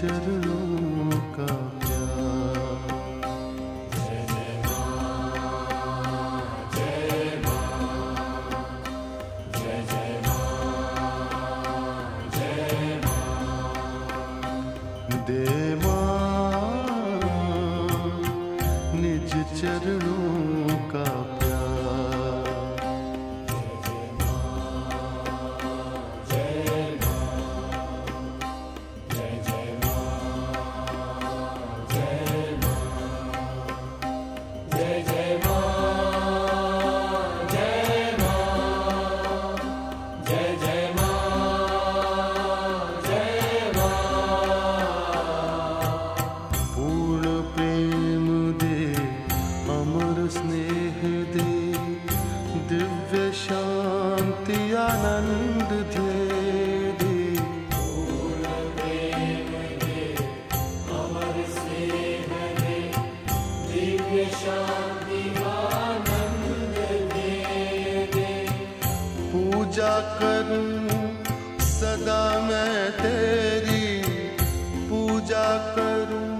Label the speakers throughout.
Speaker 1: चरणों निज करूँ, सदा मैं तेरी पूजा करूँ,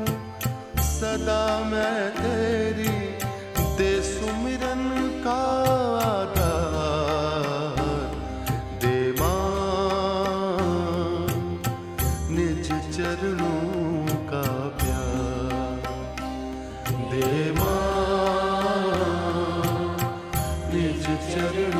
Speaker 1: सदा मैं तेरी दे सुमिरन का दे निज चरणों का प्यार, दे निज चरणों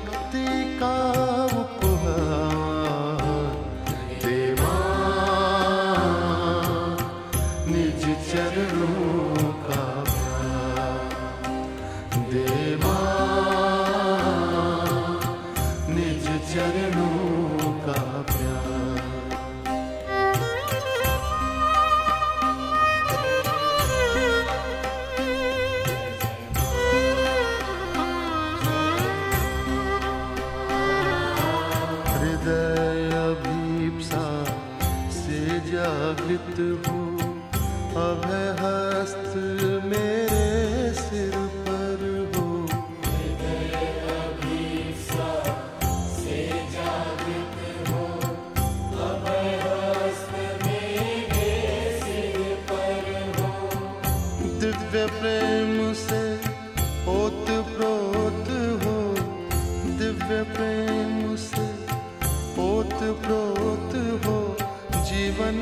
Speaker 1: दे भक्ति का उपहार। दे माँ निज चरणों जागृत हो। अभय हस्त मेरे सिर पर हो। दिव्य प्रेम से ओत प्रोत हो। दिव्य प्रेम से ओत प्रोत हो। जीवन